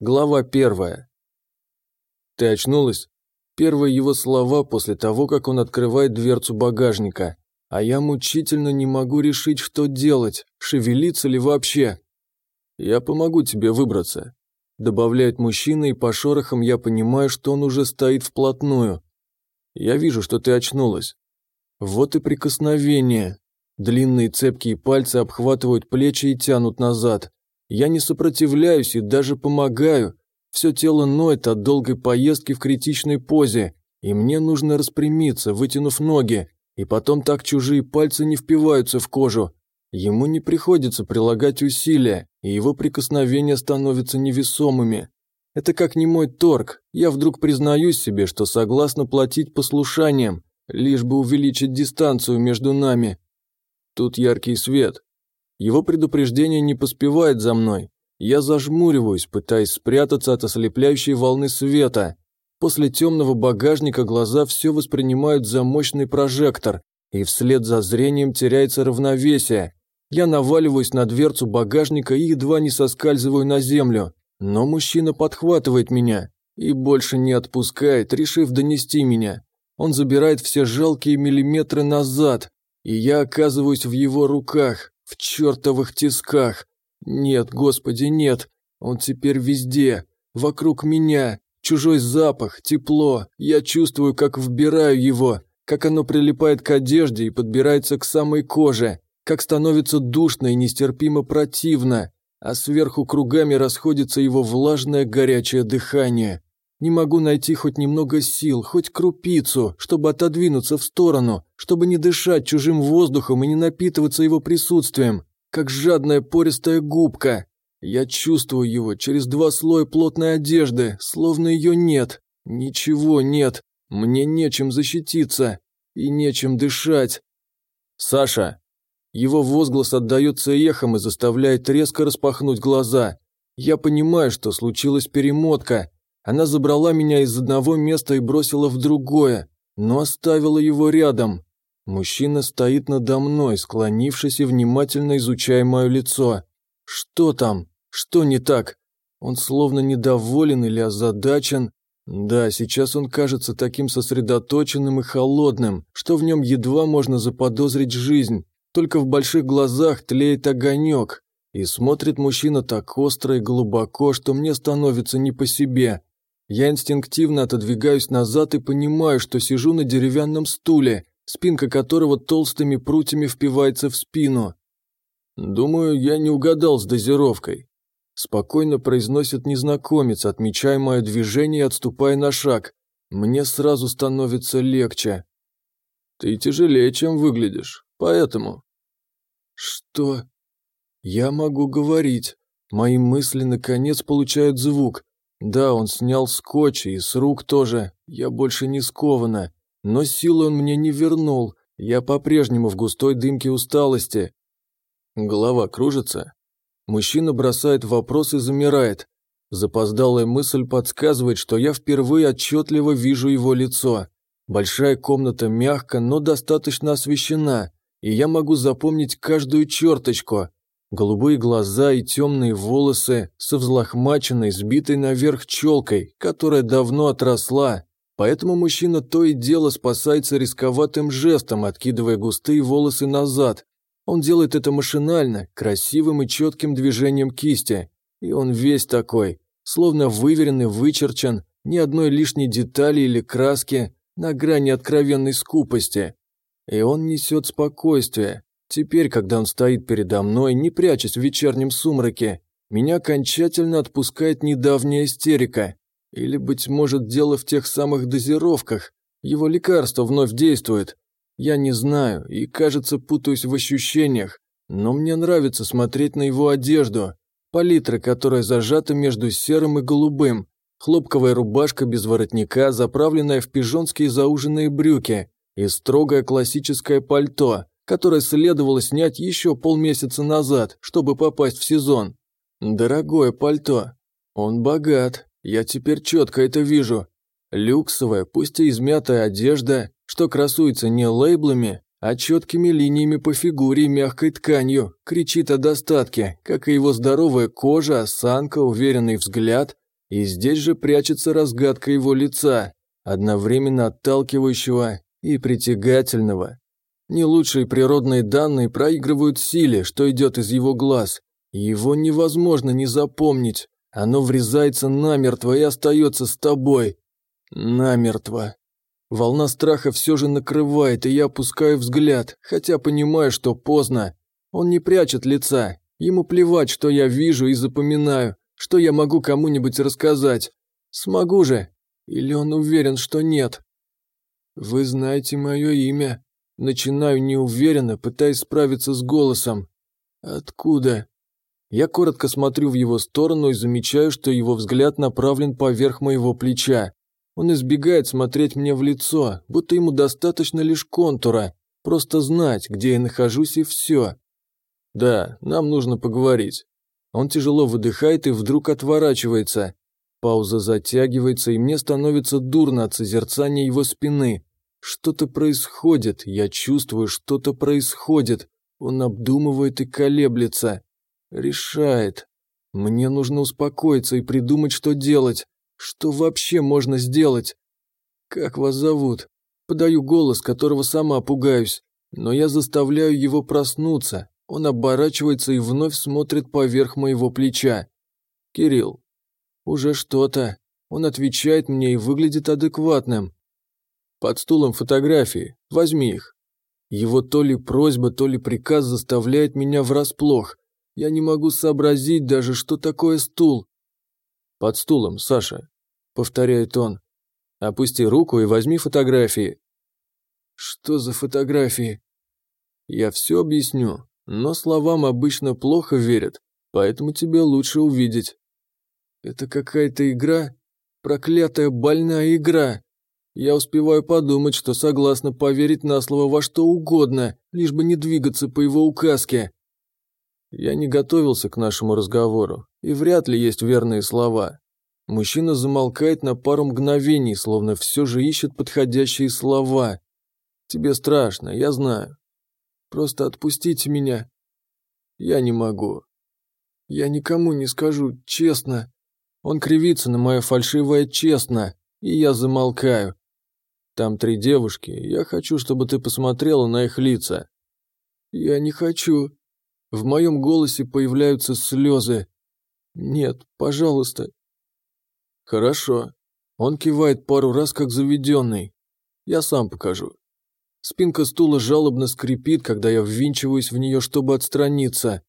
Глава первая. «Ты очнулась?» Первые его слова после того, как он открывает дверцу багажника. А я мучительно не могу решить, что делать, шевелиться ли вообще. «Я помогу тебе выбраться», – добавляет мужчина, и по шорохам я понимаю, что он уже стоит вплотную. «Я вижу, что ты очнулась». Вот и прикосновение. Длинные цепкие пальцы обхватывают плечи и тянут назад. Я не сопротивляюсь и даже помогаю. Все тело ноет от долгой поездки в критичной позе, и мне нужно распрямиться, вытянув ноги, и потом так чужие пальцы не впиваются в кожу. Ему не приходится прилагать усилия, и его прикосновения становятся невесомыми. Это как не мой торг, я вдруг признаюсь себе, что согласна платить послушанием, лишь бы увеличить дистанцию между нами. Тут яркий свет, его предупреждение не поспевает за мной. Я зажмуриваюсь, пытаясь спрятаться от ослепляющей волны света. После темного багажника глаза все воспринимают за мощный прожектор, и вслед за зрением теряется равновесие. Я наваливаюсь на дверцу багажника и едва не соскальзываю на землю. Но мужчина подхватывает меня и больше не отпускает, решив донести меня. Он забирает все жалкие миллиметры назад, и я оказываюсь в его руках, в чертовых тисках. Нет, господи, нет. Он теперь везде. Вокруг меня. Чужой запах, тепло. Я чувствую, как вбираю его, как оно прилипает к одежде и подбирается к самой коже, как становится душно и нестерпимо противно, а сверху кругами расходится его влажное горячее дыхание. Не могу найти хоть немного сил, хоть крупицу, чтобы отодвинуться в сторону, чтобы не дышать чужим воздухом и не напитываться его присутствием, как жадная пористая губка. Я чувствую его через два слоя плотной одежды, словно ее нет. Ничего нет. Мне нечем защититься и нечем дышать. «Саша!» Его возглас отдается эхом и заставляет резко распахнуть глаза. Я понимаю, что случилась перемотка – она забрала меня из одного места и бросила в другое, но оставила его рядом. Мужчина стоит надо мной, склонившись и внимательно изучая мое лицо. Что там? Что не так? Он словно недоволен или озадачен. Да, сейчас он кажется таким сосредоточенным и холодным, что в нем едва можно заподозрить жизнь. Только в больших глазах тлеет огонек. И смотрит мужчина так остро и глубоко, что мне становится не по себе. Я инстинктивно отодвигаюсь назад и понимаю, что сижу на деревянном стуле, спинка которого толстыми прутьями впивается в спину. Думаю, я не угадал с дозировкой. Спокойно произносит незнакомец, отмечая мое движение и отступая на шаг. Мне сразу становится легче. Ты тяжелее, чем выглядишь, поэтому... Что? Я могу говорить. Мои мысли наконец получают звук. Да, он снял скотч и с рук тоже, я больше не скована. Но силы он мне не вернул, я по-прежнему в густой дымке усталости. Голова кружится. Мужчина бросает вопрос и замирает. Запоздалая мысль подсказывает, что я впервые отчетливо вижу его лицо. Большая комната мягко, но достаточно освещена, и я могу запомнить каждую черточку. Голубые глаза и темные волосы со взлохмаченной, сбитой наверх челкой, которая давно отросла. Поэтому мужчина то и дело спасается рисковатым жестом, откидывая густые волосы назад. Он делает это машинально, красивым и четким движением кисти. И он весь такой, словно выверен и вычерчен, ни одной лишней детали или краски, на грани откровенной скупости. И он несет спокойствие, Теперь, когда он стоит передо мной, не прячась в вечернем сумраке, меня окончательно отпускает недавняя истерика. Или, быть может, дело в тех самых дозировках. Его лекарство вновь действует. Я не знаю и, кажется, путаюсь в ощущениях, но мне нравится смотреть на его одежду. Палитра, которая зажата между серым и голубым. Хлопковая рубашка без воротника, заправленная в пижонские зауженные брюки. И строгое классическое пальто, которое следовало снять еще полмесяца назад, чтобы попасть в сезон. Дорогое пальто. Он богат, я теперь четко это вижу. Люксовая, пусть и измятая одежда, что красуется не лейблами, а четкими линиями по фигуре и мягкой тканью, кричит о достатке, как и его здоровая кожа, осанка, уверенный взгляд. И здесь же прячется разгадка его лица, одновременно отталкивающего и притягательного. Не лучшие природные данные проигрывают силе, что идет из его глаз. Его невозможно не запомнить. Оно врезается намертво и остается с тобой. Намертво. Волна страха все же накрывает, и я опускаю взгляд, хотя понимаю, что поздно. Он не прячет лица. Ему плевать, что я вижу и запоминаю, что я могу кому-нибудь рассказать. Смогу же. Или он уверен, что нет? Вы знаете мое имя. Начинаю неуверенно, пытаясь справиться с голосом. Откуда? Я коротко смотрю в его сторону и замечаю, что его взгляд направлен поверх моего плеча. Он избегает смотреть мне в лицо, будто ему достаточно лишь контура, просто знать, где я нахожусь и все. Да, нам нужно поговорить. Он тяжело выдыхает и вдруг отворачивается. Пауза затягивается, и мне становится дурно от созерцания его спины. Что-то происходит, я чувствую, что-то происходит. Он обдумывает и колеблется. Решает. Мне нужно успокоиться и придумать, что делать. Что вообще можно сделать? Как вас зовут? Подаю голос, которого сама пугаюсь. Но я заставляю его проснуться. Он оборачивается и вновь смотрит поверх моего плеча. Кирилл. Уже что-то. Он отвечает мне и выглядит адекватным. Под стулом фотографии. Возьми их. Его то ли просьба, то ли приказ заставляет меня врасплох. Я не могу сообразить даже, что такое стул. Под стулом, Саша. Повторяет он. Опусти руку и возьми фотографии. Что за фотографии? Я все объясню, но словам обычно плохо верят, поэтому тебе лучше увидеть. Это какая-то игра? Проклятая больная игра. Я успеваю подумать, что согласна поверить на слово во что угодно, лишь бы не двигаться по его указке. Я не готовился к нашему разговору, и вряд ли есть верные слова. Мужчина замолкает на пару мгновений, словно все же ищет подходящие слова. Тебе страшно, я знаю. Просто отпустите меня. Я не могу. Я никому не скажу, честно. Он кривится на мое фальшивое «честно», и я замолкаю. Там три девушки, я хочу, чтобы ты посмотрела на их лица. Я не хочу. В моем голосе появляются слезы. Нет, пожалуйста. Хорошо. Он кивает пару раз, как заведенный. Я сам покажу. Спинка стула жалобно скрипит, когда я ввинчиваюсь в нее, чтобы отстраниться.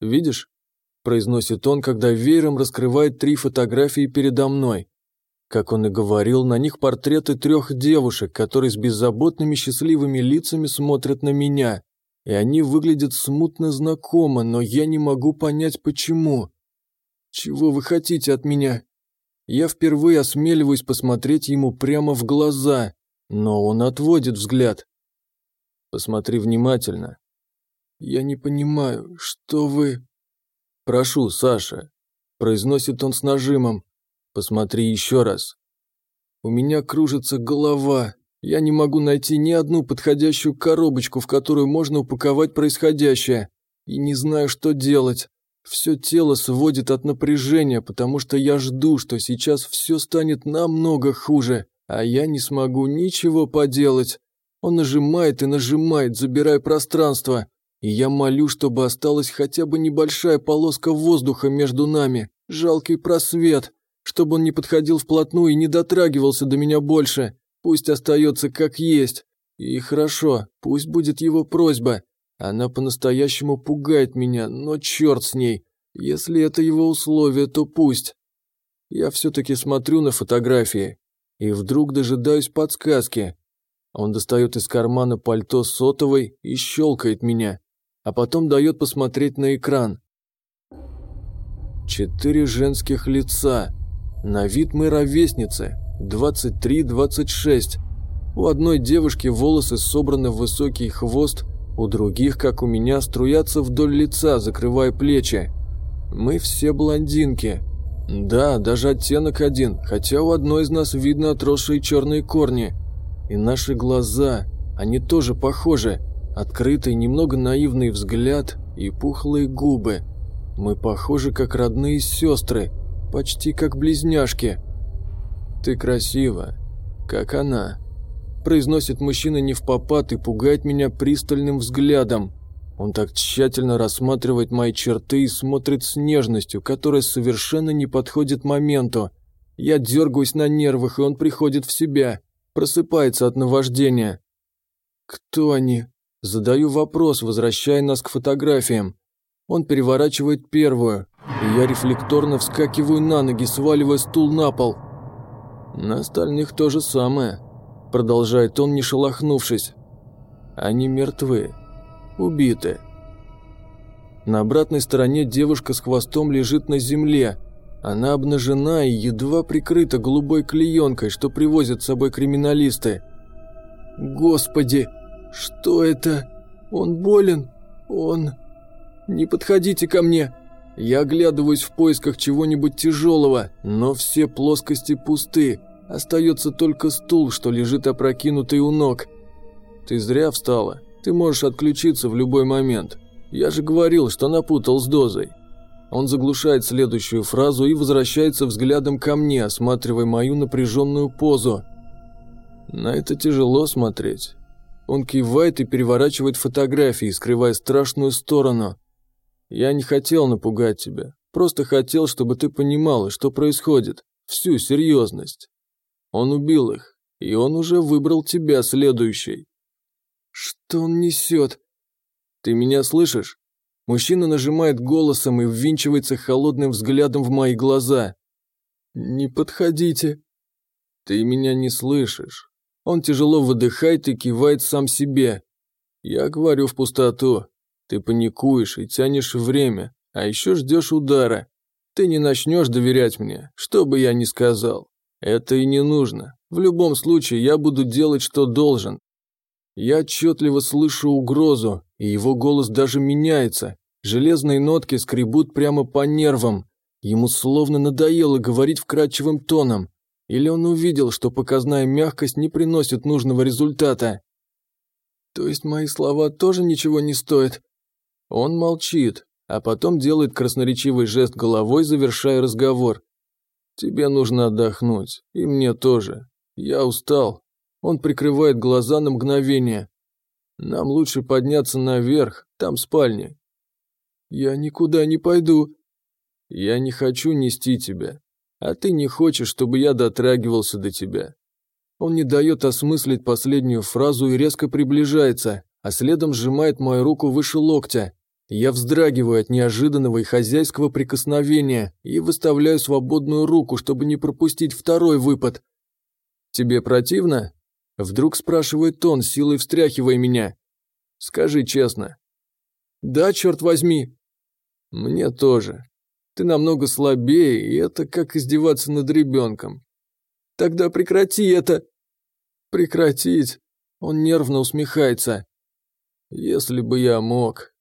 «Видишь?» – произносит он, когда веером раскрывает три фотографии передо мной. Как он и говорил, на них портреты трех девушек, которые с беззаботными счастливыми лицами смотрят на меня. И они выглядят смутно знакомо, но я не могу понять, почему. Чего вы хотите от меня? Я впервые осмеливаюсь посмотреть ему прямо в глаза, но он отводит взгляд. Посмотри внимательно. Я не понимаю, что вы... Прошу, Саша, произносит он с нажимом. Посмотри еще раз. У меня кружится голова. Я не могу найти ни одну подходящую коробочку, в которую можно упаковать происходящее. И не знаю, что делать. Все тело сводит от напряжения, потому что я жду, что сейчас все станет намного хуже, а я не смогу ничего поделать. Он нажимает и нажимает, забирая пространство, и я молю, чтобы осталась хотя бы небольшая полоска воздуха между нами, жалкий просвет чтобы он не подходил вплотную и не дотрагивался до меня больше. Пусть остается как есть. И хорошо, пусть будет его просьба. Она по-настоящему пугает меня, но черт с ней. Если это его условие, то пусть. Я все-таки смотрю на фотографии и вдруг дожидаюсь подсказки. Он достает из кармана пальто сотовой и щелкает меня, а потом дает посмотреть на экран. Четыре женских лица. На вид мы ровесницы, 23-26. У одной девушки волосы собраны в высокий хвост, у других, как у меня, струятся вдоль лица, закрывая плечи. Мы все блондинки. Да, даже оттенок один, хотя у одной из нас видно отросшие черные корни. И наши глаза, они тоже похожи. Открытый, немного наивный взгляд и пухлые губы. Мы похожи, как родные сестры. Почти как близняшки. «Ты красива, как она», – произносит мужчина не в попад и пугает меня пристальным взглядом. Он так тщательно рассматривает мои черты и смотрит с нежностью, которая совершенно не подходит моменту. Я дергаюсь на нервах, и он приходит в себя, просыпается от наваждения. «Кто они?» Задаю вопрос, возвращая нас к фотографиям. Он переворачивает первую, я рефлекторно вскакиваю на ноги, сваливая стул на пол. На остальных то же самое, продолжает он, не шелохнувшись. Они мертвы, убиты. На обратной стороне девушка с хвостом лежит на земле. Она обнажена и едва прикрыта голубой клеенкой, что привозят с собой криминалисты. «Господи, что это? Он болен? Он...» «Не подходите ко мне!» Я оглядываюсь в поисках чего-нибудь тяжелого, но все плоскости пусты. Остается только стул, что лежит опрокинутый у ног. Ты зря встала. Ты можешь отключиться в любой момент. Я же говорил, что напутал с дозой. Он заглушает следующую фразу и возвращается взглядом ко мне, осматривая мою напряженную позу. На это тяжело смотреть. Он кивает и переворачивает фотографии, скрывая страшную сторону. Я не хотел напугать тебя, просто хотел, чтобы ты понимала, что происходит, всю серьезность. Он убил их, и он уже выбрал тебя следующей. Что он несет? Ты меня слышишь? Мужчина нажимает голосом и ввинчивается холодным взглядом в мои глаза. Не подходите. Ты меня не слышишь. Он тяжело выдыхает и кивает сам себе. Я говорю в пустоту. Ты паникуешь и тянешь время, а еще ждешь удара. Ты не начнешь доверять мне, что бы я ни сказал. Это и не нужно. В любом случае я буду делать, что должен. Я отчетливо слышу угрозу, и его голос даже меняется. Железные нотки скребут прямо по нервам. Ему словно надоело говорить вкрадчивым тоном. Или он увидел, что показная мягкость не приносит нужного результата. То есть мои слова тоже ничего не стоят? Он молчит, а потом делает красноречивый жест головой, завершая разговор. «Тебе нужно отдохнуть, и мне тоже. Я устал». Он прикрывает глаза на мгновение. «Нам лучше подняться наверх, там спальня». «Я никуда не пойду». «Я не хочу нести тебя, а ты не хочешь, чтобы я дотрагивался до тебя». Он не дает осмыслить последнюю фразу и резко приближается, а следом сжимает мою руку выше локтя. Я вздрагиваю от неожиданного и хозяйского прикосновения и выставляю свободную руку, чтобы не пропустить второй выпад. «Тебе противно?» Вдруг спрашивает он, силой встряхивая меня. «Скажи честно». «Да, черт возьми». «Мне тоже. Ты намного слабее, и это как издеваться над ребенком». «Тогда прекрати это». «Прекратить?» Он нервно усмехается. «Если бы я мог,